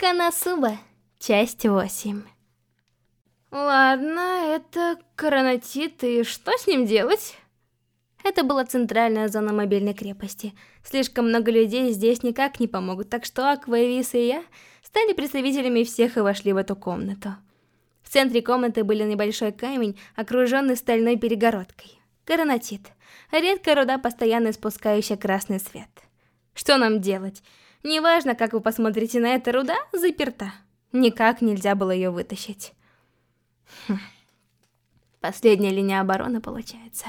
Канасуба, часть 8. Ладно, это коронатит, и что с ним делать? Это была центральная зона мобильной крепости. Слишком много людей здесь никак не помогут, так что Аква, Вис и я стали представителями всех и вошли в эту комнату. В центре комнаты был небольшой камень, окруженный стальной перегородкой. Коронатит. Редкая руда, постоянно испускающая красный свет. Что нам делать? Неважно, как вы посмотрите на это, руда заперта. Никак нельзя было ее вытащить. Хм. Последняя линия обороны получается.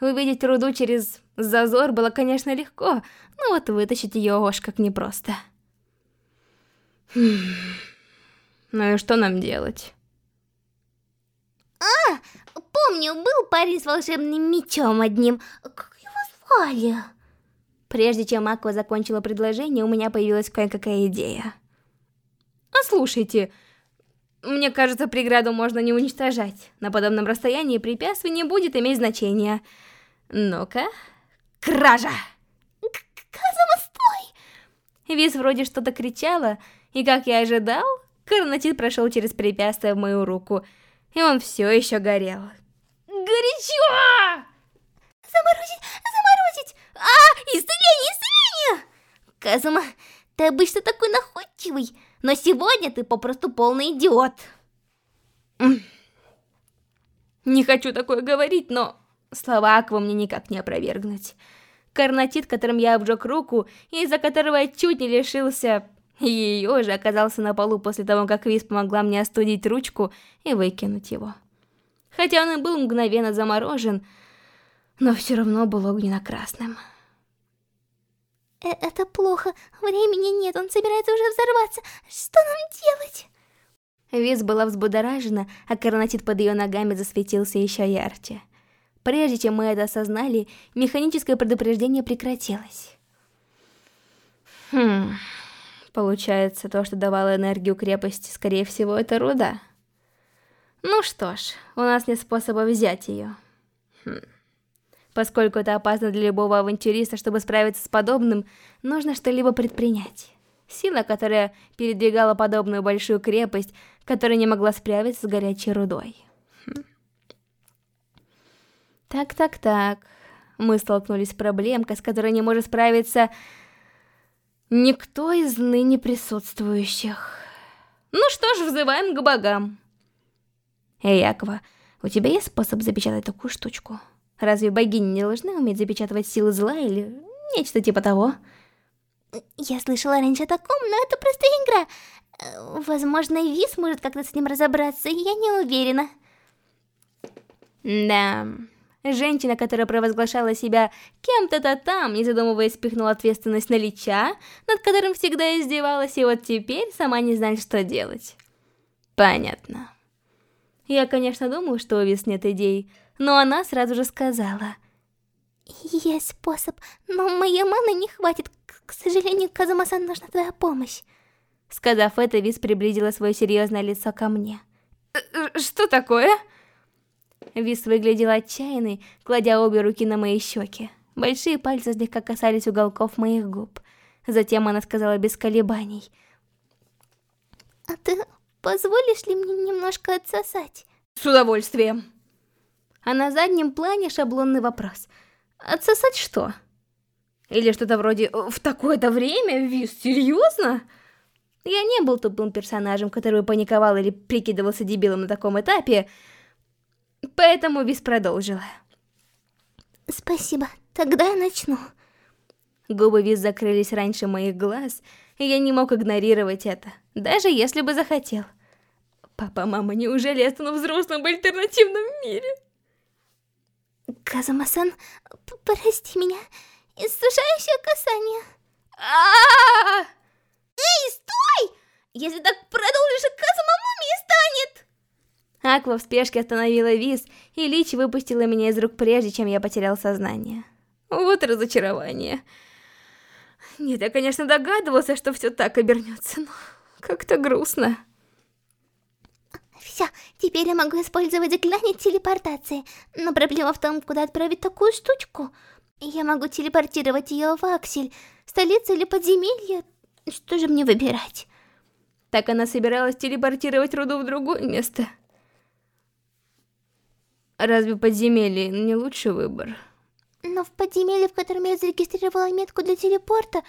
Увидеть руду через зазор было, конечно, легко, но вот вытащить ее ож как непросто. Хм. Ну и что нам делать? А, помню, был парень с волшебным мечом одним. Как его звали? Прежде чем Аква закончила предложение, у меня появилась кое-какая идея. А слушайте, мне кажется, преграду можно не уничтожать. На подобном расстоянии препятствий не будет иметь значения. Ну-ка, кража! Казама, стой! Виз вроде что-то кричала, и как я ожидал, Карнатит прошел через препятствие в мою руку, и он все еще горел. Горячо! Заморозить, заморозить! А, исцеление, исцеление! Казума, ты обычно такой находчивый, но сегодня ты попросту полный идиот. Не хочу такое говорить, но слова Аква мне никак не опровергнуть. Карнатит, которым я обжег руку, из-за которого я чуть не лишился ее же оказался на полу после того, как Виз помогла мне остудить ручку и выкинуть его. Хотя он и был мгновенно заморожен, но все равно был огненно-красным. Э Это плохо, времени нет, он собирается уже взорваться. Что нам делать? Виз была взбудоражена, а карнатит под ее ногами засветился еще ярче. Прежде чем мы это осознали, механическое предупреждение прекратилось. Хм... Получается, то, что давало энергию крепости, скорее всего, это руда. Ну что ж, у нас нет способа взять ее. Хм. Поскольку это опасно для любого авантюриста, чтобы справиться с подобным, нужно что-либо предпринять. Сила, которая передвигала подобную большую крепость, которая не могла справиться с горячей рудой. Так-так-так. Хм. Мы столкнулись с проблемкой, с которой не может справиться никто из ныне присутствующих. Ну что ж, взываем к богам. Эй, Аква, у тебя есть способ запечатать такую штучку? Разве богини не должны уметь запечатывать силы зла или нечто типа того? Я слышала раньше о таком, но это просто игра. Э, возможно, Вис может как-то с ним разобраться, я не уверена. Да... Женщина, которая провозглашала себя кем-то-то там, не задумываясь, спихнула ответственность на Лича, над которым всегда издевалась, и вот теперь сама не знает, что делать. Понятно. Я, конечно, думаю, что у Вис нет идей, но она сразу же сказала. Есть способ, но моей маны не хватит. К сожалению, Казума-сан, нужна твоя помощь. Сказав это, Вис приблизила свое серьезное лицо ко мне. «Э, э, что такое? Вис выглядел отчаянной, кладя обе руки на мои щеки. Большие пальцы слегка касались уголков моих губ. Затем она сказала без колебаний. «А ты позволишь ли мне немножко отсосать?» «С удовольствием!» А на заднем плане шаблонный вопрос. «Отсосать что?» Или что-то вроде «В такое-то время? Вис, серьезно?» Я не был тупым персонажем, который паниковал или прикидывался дебилом на таком этапе, Поэтому Вис продолжила. Спасибо, тогда я начну. Губы Виз закрылись раньше моих глаз, и я не мог игнорировать это, даже если бы захотел. Папа, мама, неужели я стану взрослым в альтернативном мире? Казума-сан, прости меня, иссушающее касание. А, -а, а Эй, стой! Если так продолжишь, Казума мумией станет! Аква в спешке остановила Виз, и Лич выпустила меня из рук прежде, чем я потерял сознание. Вот разочарование. Нет, я, конечно, догадывался, что все так обернется, но как-то грустно. Все, теперь я могу использовать заклинание телепортации, но проблема в том, куда отправить такую штучку. Я могу телепортировать ее в Аксель, столицу или подземелье. Что же мне выбирать? Так она собиралась телепортировать руду в другое место. Разве подземелье не лучший выбор? Но в подземелье, в котором я зарегистрировала метку для телепорта,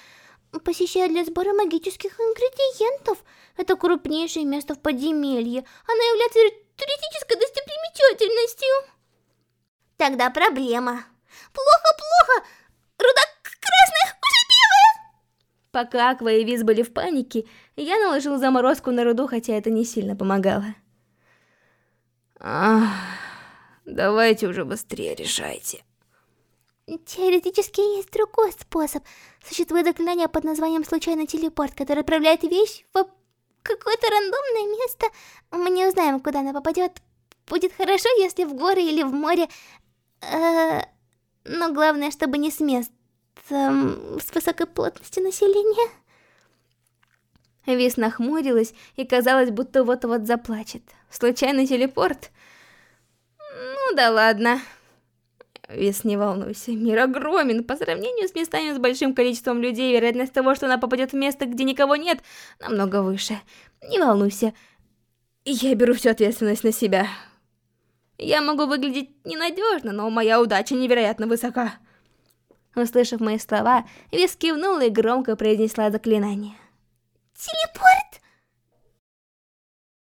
посещаю для сбора магических ингредиентов. Это крупнейшее место в подземелье. Оно является туристической достопримечательностью. Тогда проблема. Плохо-плохо! Руда красная, уже белая! Пока Аква и Виз были в панике, я наложил заморозку на руду, хотя это не сильно помогало. Ах, давайте уже быстрее решайте. Теоретически есть другой способ. Существует заклинание под названием «Случайный телепорт», который отправляет вещь в какое-то рандомное место. Мы не узнаем, куда она попадет. Будет хорошо, если в горы или в море. Э но главное, чтобы не с мест с высокой плотностью населения. Вис нахмурилась и казалось, будто вот-вот заплачет. Случайный телепорт? Ну да ладно. Вес, не волнуйся, мир огромен. По сравнению с местами с большим количеством людей, вероятность того, что она попадет в место, где никого нет, намного выше. Не волнуйся. Я беру всю ответственность на себя. Я могу выглядеть ненадежно, но моя удача невероятно высока. Услышав мои слова, Вес кивнула и громко произнесла заклинание. Телепорт!